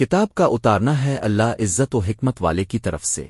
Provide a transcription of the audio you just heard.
کتاب کا اتارنا ہے اللہ عزت و حکمت والے کی طرف سے۔